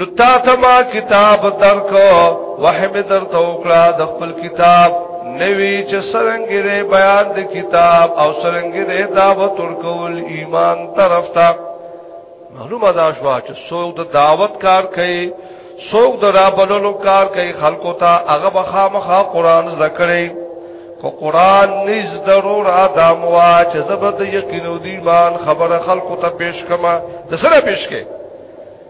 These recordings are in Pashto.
نو تا ته ما کتاب درکو وحی می در ته وکړه د خپل کتاب نوی چې سرنګې دې بیان د کتاب او سرنګې دې دعوت ورکول ایمان طرف ته معلومه دا شو چې څوک د دعوت کار کوي څوک د رابللو کار کوي خلکو ته هغه بخامخه قران ذکرې کو قران نس ضرور ادم وا چې زبد یقینو دی مان خبره خلکو ته پیش کما د سره پیش کې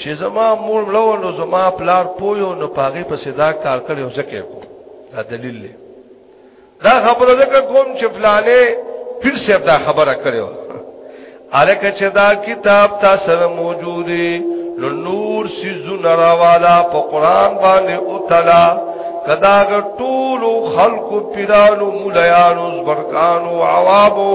چې زما مور مړو نو زما پلار پویو نو پاغي په صدا کار کړي او ځکه کو دا دلیل دی دا خبره ځکه کوم چې فلانه پیر صاحب دا خبره کړو الکه چې دا کتاب تاسو سره موجود دی نو نور سيزون راوالا په قران باندې او تعالی کدا ټول خلق پیرانو مولایانو زبرکانو عوابو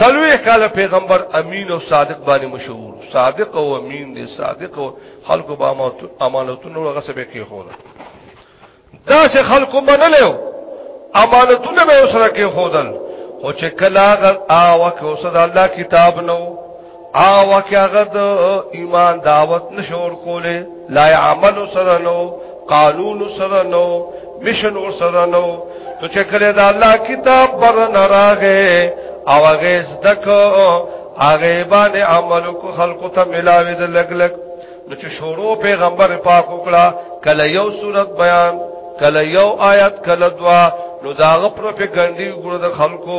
سلوه کال پیغمبر امین او صادق باندې مشهور صادق او امین دي صادق او خلکو با امانتونو هغه سبه کې خو دا دا چې خلکو منلو امانتونه به سره کې خودل خو چې کلا غل او کې اوس د الله کتاب نو او هغه د ایمان دعوت نشور کوله لا عمل سره نو قانون سره نو مشن ور سره نو تو چې کله دا الله کتاب پر نراغه او هغه زدکو هغه باندې عمل کو خلقو ته ملاوي د لګ لګ نو چې شورو پیغمبر پاک وکړه کله یو صورت بیان کله یو آیت کله دوا نو داغه پروپاګاندا ګره د خلکو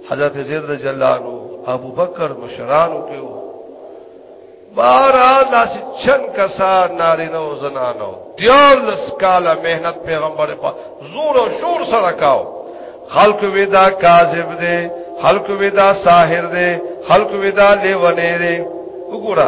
حضرت زید رضی الله عنه ابو بکر مشرانو کې وو بارا لاس چن کسا نارینه او زنانو دیار لس کالا مهنت پیغمبر په زور او شور سره کاو خلق ودا کاذب دے خلق ودا ساحر دے خلق ودا لیونے دے وګوره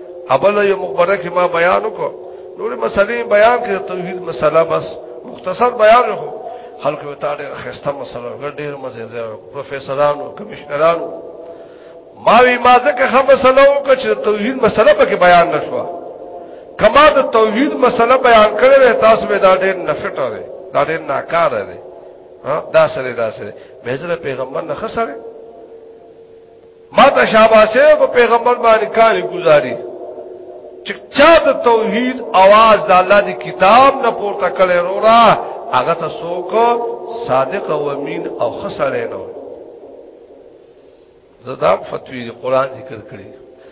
ابل یو مخبره کې ما بیان وکړ نور مسلې بیان کړ توحید مسله بس مختصر بیان وکړ خلق و تعالی خسته مسله ډېر مزه ده پروفیسورانو کمشنرانو ما وی ما ځکه هم مسله وکړ چې توحید مسله پکې بیان نشو کما د توحید مسله بیان کړې تاسو به دا ډېر نفټه ده دا ډېر ناکاره ده دا سره دا سره به پیغمبر نه خسره ما ته شاباسه په پیغمبر باندې کار گزاري چې چا د توحید आवाज د الله دی کتاب نه پورته کړي رورا هغه ته څوک صادق او امین او خسرې نه زدا فتوی قرآن ذکر کړی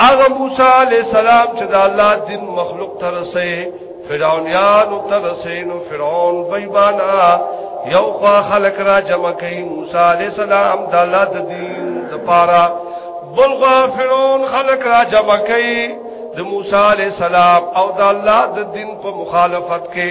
هغه موسی علی السلام چې د الله دین مخلوق ته رسې فرعونانو ته رسې نو فرعون بیبانا یو خوا خلق را جمع کوي موسی علی السلام د الله د دین د پاره بل خوا فرعون خلق را جمع کوي د موسی علی السلام او د الله د دین په مخالفت کې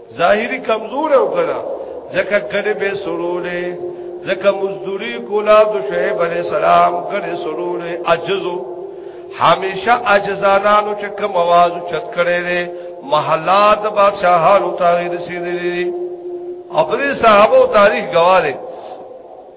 ظاهری کمزور او کړه ځکه کړي به سرولې ځکه مزدوری کولا د شعیب علی السلام کړي سرولې عجزو همیشه عجزانانو چې کوم आवाज چت کړي دي محلات بادشاہانو ته رسیدلي او پر صحابه تاریخ گواهه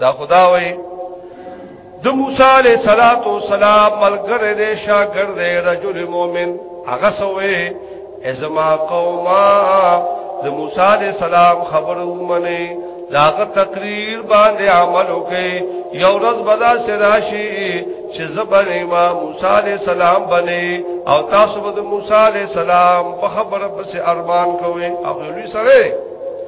دا خدا وای د موسی علیہ الصلات والسلام ملګری دې شاګرد دې رجل مؤمن هغه سوې ازما قوما د موسی علیہ السلام خبرو منی داغه تقریر باندې عمل وکي یو ورځ بلا سراشی چې زبنه ما موسی علیہ السلام بني او تاسو به موسی علیہ السلام په خبره پس ارمان کوئ او لوی سره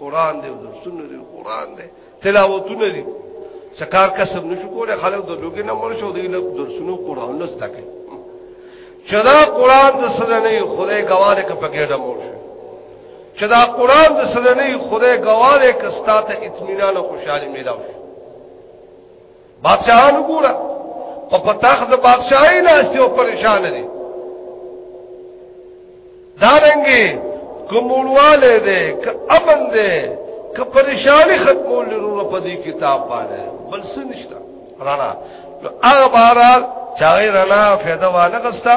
قران دی د سنت دی قران دی تلاوتونه دي سکار کا سب نشو کوله خلک د لوګي نه مر شو دی له درسونو قران نه زده کوي چدا قران د سره نه خدای ګواله ک پګېډه مور شو چدا قران د سره نه خدای ګواله ک ستاته اطمینان او خوشحالي میلاو شو بادشاہان ګورا او په تخت د بادشاہي ناشته او پریشان دي دارنګي کومولواله دي ک امن دي ک پریشانی ختمول لرو په دې کتاب باندې بل څه نشته رانا هغه بهرال چاغی رانا فایده وانه غستا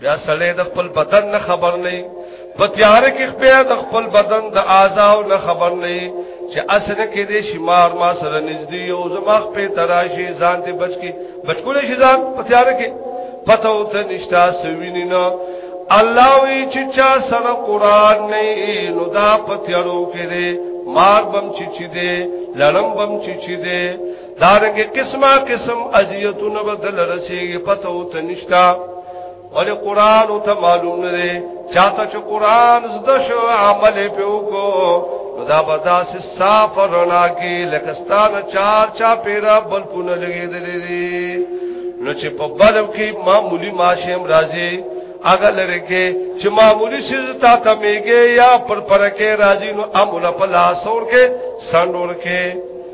بیا سړی د خپل بدن نه خبر نه په تیار کې بیا د خپل بدن د اعضاو نه خبر نه چې اسنه کې دې شمار ما سره نږدې او زما په تراشي ځان ته بچ کې بچکول شي ځان په تیار کې پته او ته نشتا سوینی نه الله وی چې چا سره قران نه نو دا په تیارو کې دې مار بم چې چې دې لړم بم چې چې دې دارنګه قسمه قسم اذیتونه بدل رسیږي پته او تنشتا ولې قران او ته معلوم نه دی چاته چې قران زده شو عمل په وکړو دا بدا سي صاف رڼا کې لکستان چار چا پیرا بل کو نه لګېدلې دي نو چې په بلب کې معمولی ماشم راځي اگر لري کې چې معمولی شي تا ته میګه یا پر پر کې راځي نو امول په لاسور کې سندور کې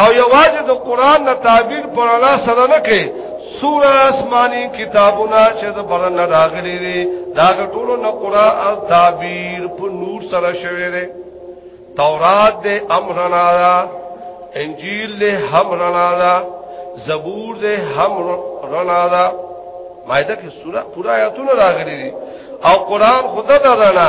او یوازې د قران نه تعبیر پر انا سره نه کې سوره آسماني کتابونه چې د بلن نه راغلي دي دا ټول نه قران او تعبیر په نور سره شوی دی تورات دې امرنا دا انجیل دې همرنا دا زبور دې همرنا دا مایده کې سوره پورا آیاتونه راغلي دي او قران خدا دا نه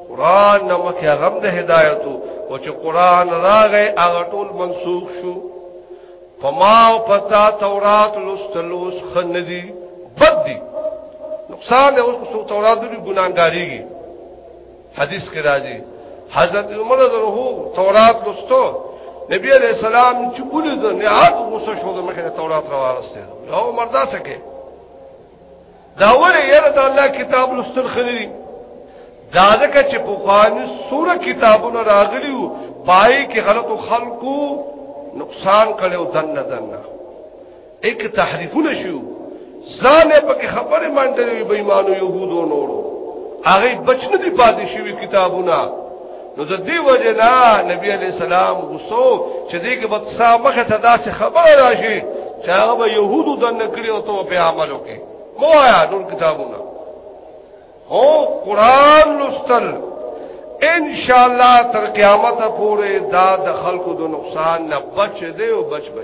قران نو مخه غم د هدایت او چې قران راغی هغه ټول منسوخ شو فما او پتا تورات لستلوس خندي بد دي نقصان اوس کو تورات دي ګناګاریږي حدیث کې راځي حضرت عمر رضی الله عنه تورات لستو نبی علیہ السلام چې ګولې د نهاد غوسه شو د مخه تورات راوړسته او مردا سکه دا وره یره د الله کتاب لوستل خلري دا ځکه چې په خواني سوره کتابونه راغلي وو پای کې غلط خلقو نقصان کړو دنه دنه ایک تحریفونه شو ځان په کې خبره منډلې بې ایمانو يهودو نورو هغه بچنه دي پاتې شوی کتابونه نو د دې وجه دا نبی علی السلام غوسو چې دې کې بد سامخه ته داسې خبره راشي چې هغه به يهودو د نکړي او ته په عمل وکړي مو آیا نور کتابونه هو قران لستل ان شاء الله تر قیامت پورې دا د خلکو د نقصان نه بچ دی او بچ به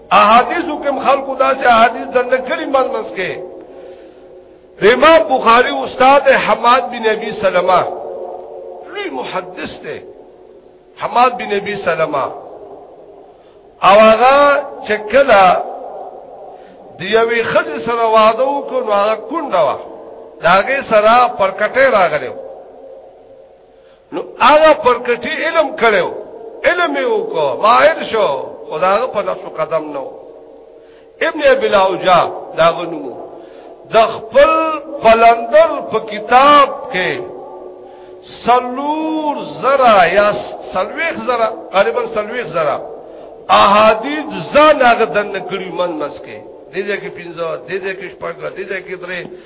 احادیثو کوم خلقو داسې احادیث دنه کړي مزمز کې امام بخاری استاد حماد بن ابي سلمہ لوی محدث دی حماد بن ابي سلمہ او هغه چې کله د یوې خځې سره واده وکړو نو هغه کونډه وه داګه سره پرکټه راغلو نو هغه پرکټي علم کړو علم یې وکړو ماهر شو خدای په نفس قدم نو ابن بلاوجا دا غنو د خپل بلندر په کتاب کې سلور زرا یا سلویخ زرا قریبا سلویخ زرا احادیث زان هغه دن کړی من مسکه دې دې کې پینځه دې دې کې شپږ دې دې کې درې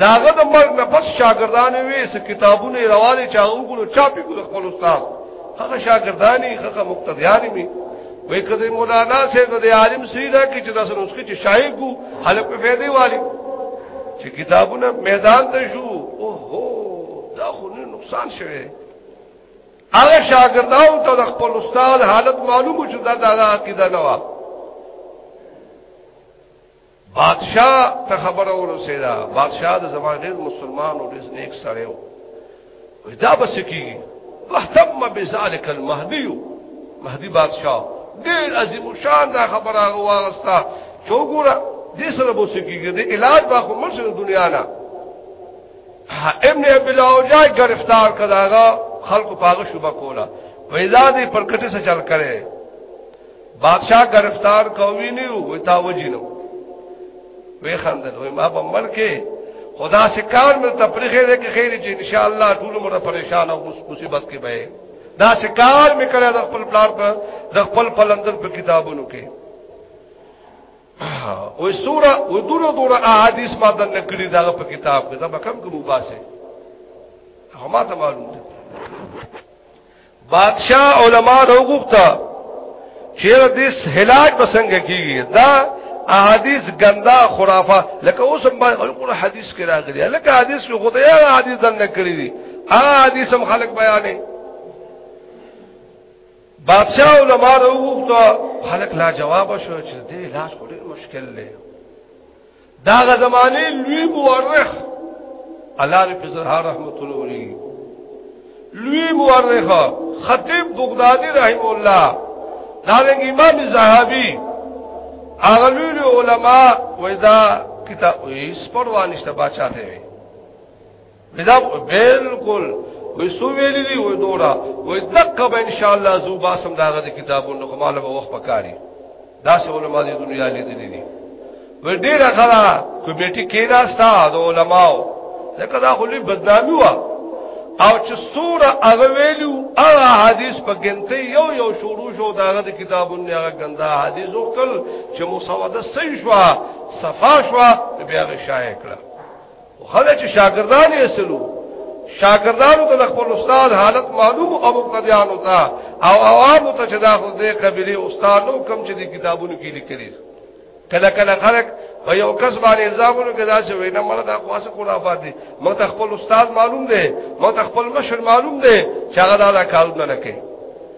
داغه د مرګ نه پس شاګردان وی س کتابونه روانه چا وګړو چاپی کو خپل استاد هغه شاګردانی هغه مقتدیانی می وې کده مولانا صاحب د عالم سیدا کې چې تاسو نسخه چې شایع کو حلق په فائدې والی چې کتابونه میدان ته شو او هو دا خو نه نقصان شوه هغه شاګردانو ته د خپل استاد حالت معلومه شو دا د عقیده نه بادشاہ ته خبر اورسېدا بادشاہ د زمانه ډېر مسلمان او ډېر نیک سره و دا بس کیږي واهتم بذلك المهدي مهدي بادشاہ ډېر عظیم شان دا خبره واغستا چوغورا دې سره بو سکیږي د علاج با خو مرشه د دنیا نه ابن ابي الاوجا گرفتار کداغا خلق پاغه شوبه کولا وېزا دې پر کټه سره چل کړي بادشاہ گرفتار کوي نه وي تا وجینو وی خندل وی ما په مر کې خدا سے کار مې تفریح دې کې خیر چې ان شاء الله ټول مر پریشان او مصیبت کې به دا سے کار مې کړه د خپل پلار په د خپل پلندر په کتابونو کې او سوره او دوره دوره احادیث ما د نکړي دا په کتاب کې دا کم کوم باسه هما ته معلوم ده بادشاہ علما نو غوښتا چیرې دې هلاک بسنګ کیږي دا احادیث ګندا خرافه لکه اوس هم خلکو حدیث کې راغلي لکه حدیث کې خدای هغه حدیث دنه کړی دي هغه حدیث هم خلک بیانې بادشاہ علما نو غوښتا خلک لا جواب شو چې دې لاس کوډه مشکل دی دا غ زمانه لوی مورخ الله دې په زړه رحمت الله ولي لوی مورخ خطیب بغدادي رحم الله دا رنګ امام زاهبي اغلول علماء ودا کتاب اس پروانشته بچا دی دا بالکل وې سو ویلې دی وې دورا وې دقه به ان شاء الله زو باسم داغه د کتابونو کمال به وخت پکاري دا څه علماء دې دنیا لیدلې دي دی. وې ډیره غلا کمیټه کې ناستا د علماو ځکه دا خو لوی بدنامي و او چې سوره هغه ویلو هغه حدیث په ګنته یو یو شروع شو داغه د کتابونو هغه ګنده حدیث وکړ چې مسوده صحیح شو صفا شو بیا غشای کړه خلک چې شاګردان یې سلو شاګردانو ته خپل استاد حالت معلوم او مقتدیانو ته او عوام ته چې دا خو دې قبلي استادو کم چې دي کتابونو کې لیکلي کله کله خلک په یو کس باندې الزامونو کې دا چې وینا مله دا خاصه کولا فاتي مو ته خپل استاد معلوم دی مو ته خپل مشر معلوم دی چې هغه دا کارونه نه کوي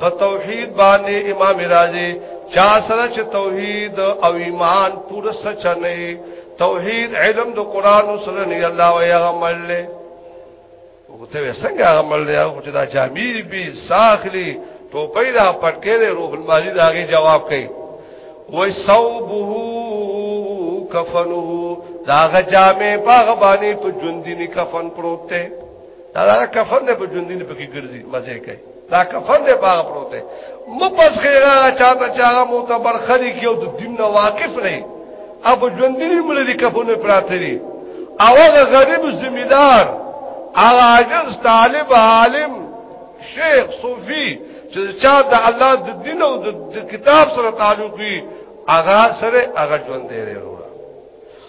په توحید باندې امام رازی چا سره چې توحید او ایمان پوره سچ نه توحید علم د قران سره نه الله او یا عمل له وته څنګه عمل له او چې دا جامع به ساخلی ټوپی دا پټکې له روح المانی داغه جواب کوي وای صوبه کفنه داغه جامع باغ باندې په ژوندینی کفن پروت دی دا دا کفن دې په ژوندۍ نه پکې ګرځي مزه کوي دا کفن دې باغ پروت دی مپس خیره چاته چاغه معتبر خلی کیو د دین نه واقف نه اب ژوندۍ مل دې کفن پراته دي او هغه غریب زمیدار هغه عاجز طالب عالم شیخ صوفي چې چا د الله د دین او د کتاب سره تعلق وي هغه سره هغه ژوند دی وروړه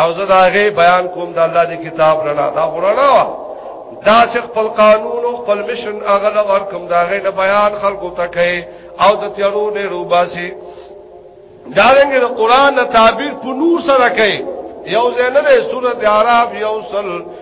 او زه دا غي بیان کوم د الله دی کتاب رڼا دا ورنا وا دا چې خپل قانون او خپل مشن اغل ور کوم دا غي د بیان خلکو ته کوي او د تیارو نه روباسي دا رنګ د قران د تعبیر په نور سره کوي یو زنه سورۃ اعراف یو سل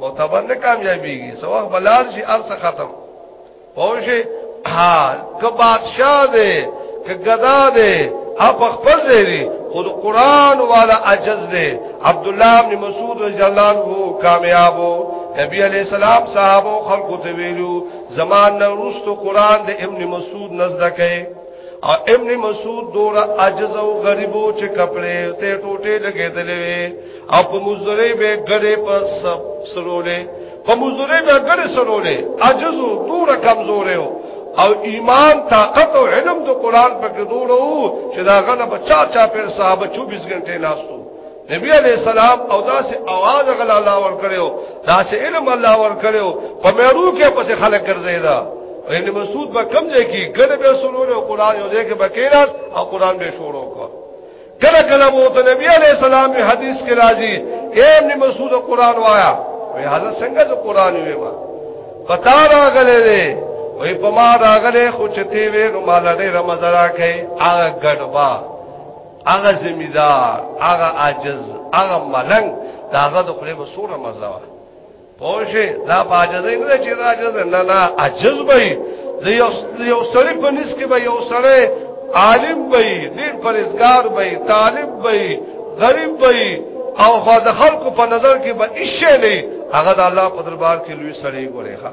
معتبر نه کامیابیږي سواغ بلار شي ارث ختم پوشه حال که بادشاہ دے که گدا دے اپ خپل دی خود قران والا عجز دے عبد الله ابن مسعود رضی الله عنه کامیاب نبی علیہ السلام صحابه خلق ته ویلو زمان نو رست قران دے ابن مسعود نزد کئ او ابن مسعود دورا عجز او غریبو چې کپڑے ته ټوټه لګېدلې او په مزری به ګړې په سب سرولې په مزری به ګړې سرولې عجز او دور کمزور او ایمان طاقت او علم د قران په کې دورو چې دا غنه په چا چا پر صحابه 24 غنټه لاستو نبی علیہ السلام او داسې आवाज غل الله ور کړو داسې علم الله ور کړو په مېرو کې پس خلک ګرځیدا ابن مسعود به کم ځای کې ګړې به سرولې او قران یو ځای کې بکیراس او قران به شروع کړ کله کله وو ته نبی علی السلام په حدیث کې راځي اے ابن مسعود قران وایا وی هغه څنګه ته قران وی ما پتا راغله دې وی په ما راغله خو چته وی نو مال دې رمضان راکې هغه ګډوا هغه زمیدار هغه عاجز هغه ملنګ داغه د خپل مسور مزه پوشه دا باجز نه چې راجز نه نه عجز وي د یو سړی په نس کې به یو سړی عالم وي ډیر پرېزګار وي طالب وي غریب وي او خو د خلکو په نظر کې به هیڅ نه هغه د الله په دربار کې لوی سړی ګوري ښا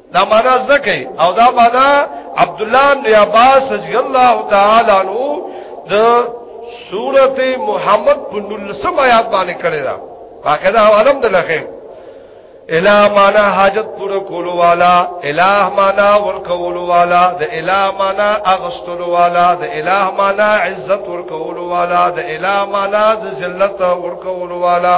دا معنا زکه او دا معنا عبد الله بن عباس رضی الله تعالی عنہ د سورته محمد بن لسم آیات باندې کړی دا باقاعده حوالم دلخه الہ معنا حاجت پورا کولو والا الہ معنا ورکولو والا د الہ معنا اغستلو والا د الہ معنا عزت ورکولو والا د الہ معنا د ذلت ورکولو والا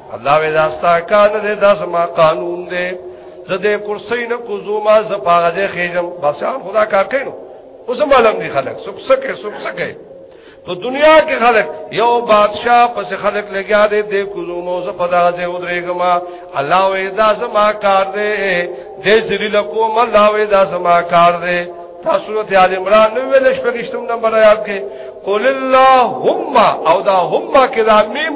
الله وی داستا کار نه دی دا زما قانون دی زه دې کرسي نه کوزوما ز پاغه دې خېجم بس ان خدا کار کینو اوس معلوم دي خلک سب سکه سب سکه تو دنیا کې خلک یو بادشاہ پس خلک لګیا دې دې کوزوما ز پدا ز ودرېګما الله وی دا زما کار دی دې ذلیل کوم الله وی دا زما کار دی تاسو ته آل عمران نو ویل شپږشتم نمبر آیات کې قول اللهم او دا هم کې دا میم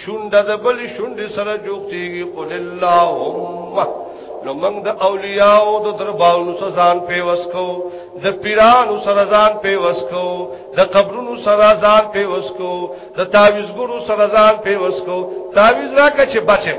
شونډه د بل شونډې سره جوختيږي قل اللهم نو موږ د اولیاء او د درباونو سره ځان په وسکو د پیرانو سره ځان په وسکو د قبرونو سره ځان په وسکو د تعویذګرو سره ځان په وسکو تعویذ راکه چې بچم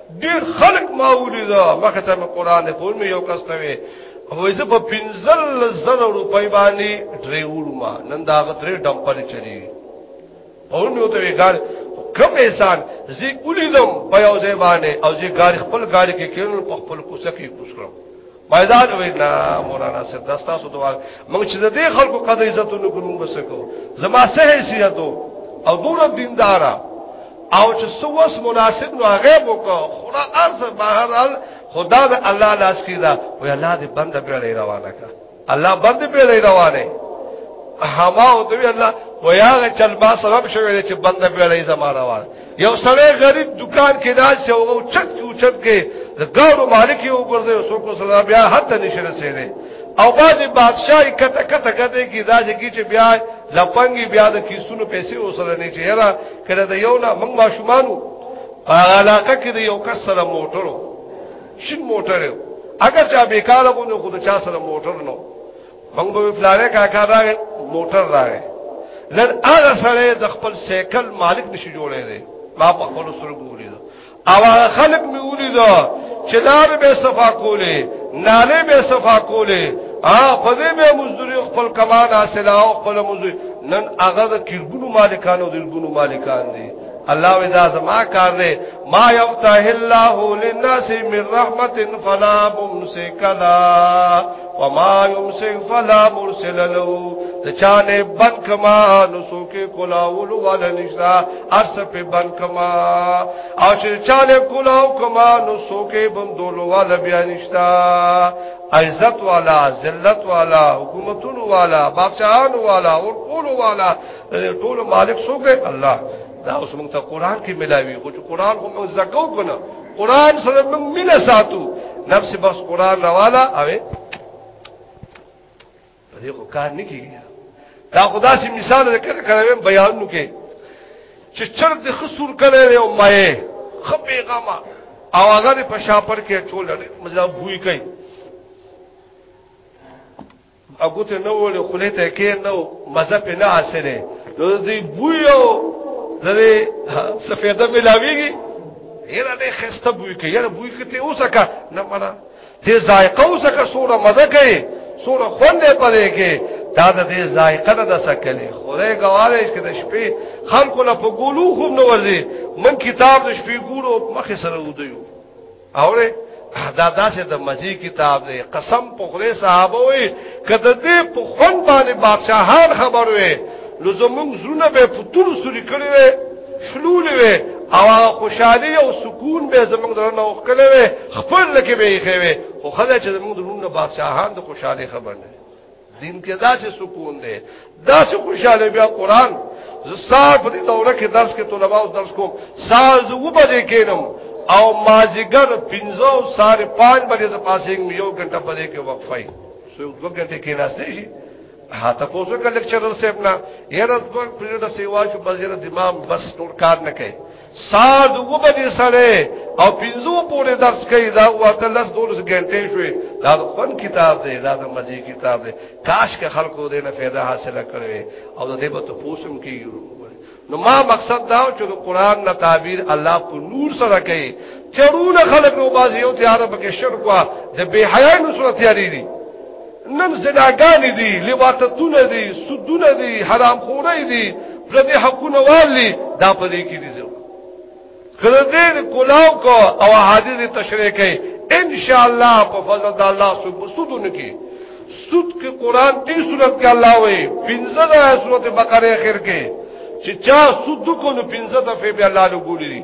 ډیر خلق ما ولیدا مخه ته قرآن په نو یو کس ته وي هو زه په پنځل زره روپۍ باندې ډریور ما نن دا غتره ډمپر چلی په نو ته ګار کم احسان زی ولیدم په یو ځای باندې او زی ګار خپل ګار کې کېنل په خپل کوڅه کې کوس کړم پیدا جوړ نه مولانا صاحب داستا سو دوار موږ چې دې خلکو قدر عزت نو کوم بس کو زما سه حیثیت او دور دیندارا او چې سوس مناسب نو هغه وکړه خدا ارز بهر ال خدا د الله لاس کې دا او الله دې بند پیړې روانه کا الله بند پیړې روانه هما او دوی الله ویاغه چل با سبب شوی چې بند پیړې زما روانه یو سړی غریب دکان کې ناز یو او چت کې اوچت کې د ګاړو مالک یو ګرځي او څوک سره بیا حتی نشه رسیدي او باز بادشاہي کته کته کته کې داج کې چې بیا لپنګي بیا د کیسونو پیسې وسره نه چې یلا کړه د یو نه موږ ماشومانو هغه علاقه کې د یو کس سره موټرو شین موټر اگر چا بیکاره غو نه خود چا سره موټر نو موږ به پلاره کاکا راغې موټر راغې نن هغه سره د خپل سیکل مالک نشي جوړې دي ما په خپل سره ګوري دا او هغه خلک مې ولي دا چې لار به صفا کولې ناله به صفا کولې ا په دې به مزدوري خپل کمال حاصل او خپل مزدوري نن هغه د کلبونو مالکانو د لبونو مالکان دي الله ودا زما کار دے ما یفتح الله للناس من رحمت فلا ممسک لها وما يمسك فلا مرسل له د چانه بن کما نو سوکه کولاول ولا نشتا ارس په بن کما او چې چانه کولاو کما نو سوکه بندول ولا بیا نشتا عزت والا ذلت والا حکومتونو والا بادشاہان والا اور قول والا ټول مالک سوکه الله دا اوس موږ ته قران کې ملاوي خو قران هم زکو کنه قران سره موږ مینه ساتو نفس بس قران روالا اوې په دې کو کار نه کیږي دا خدا سي مثال ذکر کړو بیان نو کې چې چر د خسور کړي او مې خپې غما او هغه په شاپر کې چول مزه بوې کوي اګوت نه وړي خله ته کې نو مزه په نه حاصله نو دې بویو دې سفیده ملاویږي یره دې خسته بوی کې یره بوی کې ته اوسکا نه مړه دې ذایقه اوسکا سوره مزه کوي سوره خوند پدې کې دا د دې ذایقه د سکلې خدای ګواله چې د شپې خلکو له فګولو هم نو ورځي من کتاب د شپې ګورو مخه سره ودیو اوره دا داسې د مزي کتاب دی قسم په خدای صحابه وي کده دې په خون باندې بادشاہان خبر وي نو زمونږ زونه به پتول سوري کړي وي فلول وي او خوشحالي او سکون به زمونږ درنه وکړي وي خپل لکه به یې خوي خو خدای چې زمونږ درونه بادشاہان د خوشحالي خبر نه دین کې داسې سکون دی داسې خوشاله بیا قران زسار په دې دوره کې درس کې طلباء او درس کوم سال زه و بجې کېنم او مازیګر 15 سار 5 بجې د پاسې یو غنټه پدې کې وقفای سو دو غنټه کې ناشته شي ها ته پوسو کله چې رسېبنا یره د پیریډ سیوا چې بزیر دماغ بس ټول کار نه کوي ساد و بجې سره او پنځو پورې درس کوي دا واته لس دولس غنټې شوې دا فن کتاب دی دا د مزي کتاب دی کاش که خلکو دې نه फायदा حاصله کړي او د دې به ته پوسم کیږي نو ما مقصد دا چې د قران نه تعبیر الله په نور سره کوي چرونه خلک نو باز یو تیار پکې شرک وا د بے حیا نو صورت یاري دي نن زناګانې دي لواطتونه دي سودونه دي حرام خوري دي پردي حقونه والي دا پدې کې دي زو کله دې کولاو کو او حاضر تشریح کوي ان شاء الله په فضل د الله سب سودونه کې سود کې قران دې صورت کې الله وي پنځه د سورته بقره اخر کې چې چا سود کو نو پنځه دفعه به الله لګولې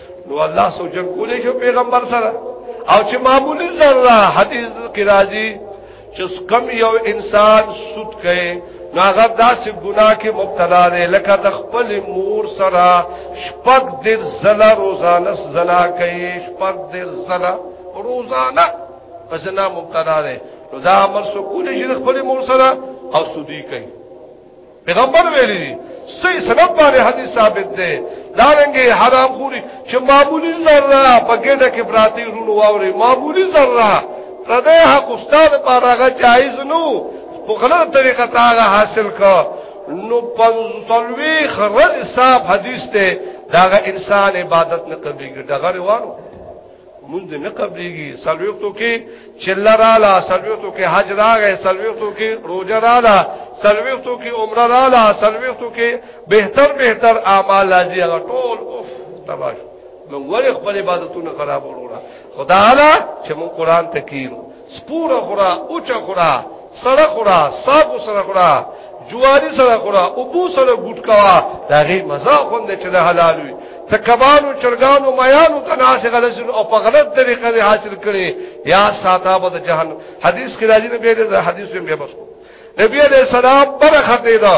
نو الله سو جنگ کولې شو پیغمبر سره او چې معمولی ذره حدیث کې راځي چې کم یو انسان سود کوي ناغه داسې ګناه کې مبتلا دی لکه د خپل مور سره شپږ دیر زله روزانه زنا کوي شپږ دیر زله روزانه پس نه مبتلا دی نو دا عمل سو کولې شي خپل مور سره او سودی کوي پیغمبر ویلی دی صحیح سند باندې حدیث ثابت دی دا رنګه حرام خوري چې معمولی ذره په ګډه کې پراتی رونو واوري معمولی ذره پردې حق استاد پاراغه جایز نو په غلط طریقه تاغه حاصل کا نو پنځلوي خرج صاحب حدیث ته داغه انسان عبادت نه قبليږي دغه روانو مونږ نه قبليږي سلوختو کې چل رااله سلوختو کې حج راغې سلوختو کې روزه رااله سلوختو کې عمره رااله سلوختو کې بهتر بهتر اعمال راځي هغه ټول اوف تباش نو ور خپل عبادتونه خراب وروړه خدا اعلی چې مون قران ته کیرو سپور خورا اوچ خورا سره خورا ساګو سره خورا جواری سره خورا او بو سره ګټ کوا دا غي مزه خوند چې د حلال وي ته کبانو چرګانو میانو تناسه غلط او په غلط طریقه دې حاصل کړي یا ساته به جهنم حدیث کې راځي نه به حدیث یې به بس کو نبی علیہ السلام پر خطه دا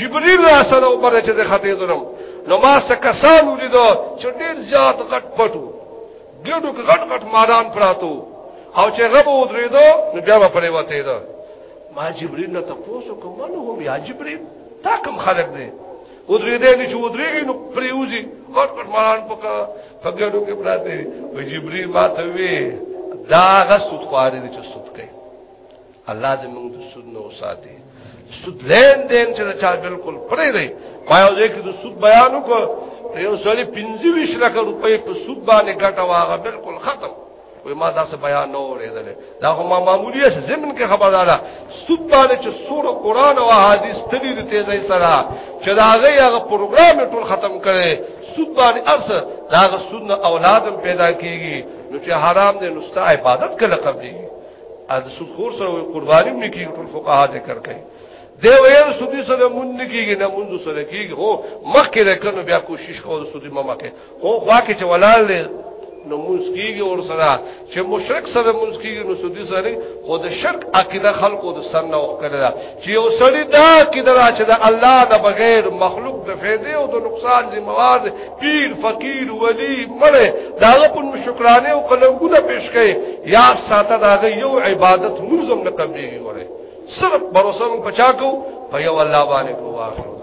جبريل را سره او پر چې خطه دنم نو ما سکسان ولیدو چې ډیر زیات غټ پټو ګډو کې غټ غټ مالان پراتو او چې غب ودریدو نو بیا په پریوته ده ما جبريل نه تاسو کوم نه هم یا جبريل تا کوم خلق دی ودریدې نه چې ودریږي نو پریوزي غټ غټ مالان پک پګړو کې پراته وي جبريل ما ته وی دا غسوت خوارې چې سوت کوي الله دې موږ د سود نه وساتي سود لین دین چې چا بالکل پرې دی ما یو ځای کې د سود بیان وکړ یو سړی 25 لک روپۍ په سود باندې ګټه واغه بالکل ختم وې ما دا څه بیان نه اورېدل دا خو ما معمولی اس زمن کې خبردار سود باندې چې سوره قران او احادیث تدې دې ځای سره چې دا هغه هغه پروګرام ټول ختم کړي سود باندې ارس دا سود نه اولادم پیدا کیږي نو چې حرام دې نو ست عبادت کله قبلي ا د سود خور سره قرباني نه کیږي ټول فقها ذکر کوي دی ویل سودی سره مونږ نه کیږي نه مونږ سره کیږي هو مخکې راکنو بیا کوشش کوو سودی مما کې هو خوا کې چې ولال له نو مونږ کیږي اور سره چې مشرک سره مونږ کیږي نو سودی سره خود شرک عقیده خلقو د سر نه وکړه چې یو سړی دا کې دا چې د الله نه بغیر مخلوق د فائدې او د نقصان ذمہوار پیر فقیر ولی مړه دا په شکرانه او قلمونه پیش کړي یا ساته دا یو عبادت موزم نه قبليږي وره صرف باور سره پچا کو په یو الله باندې کو واخلو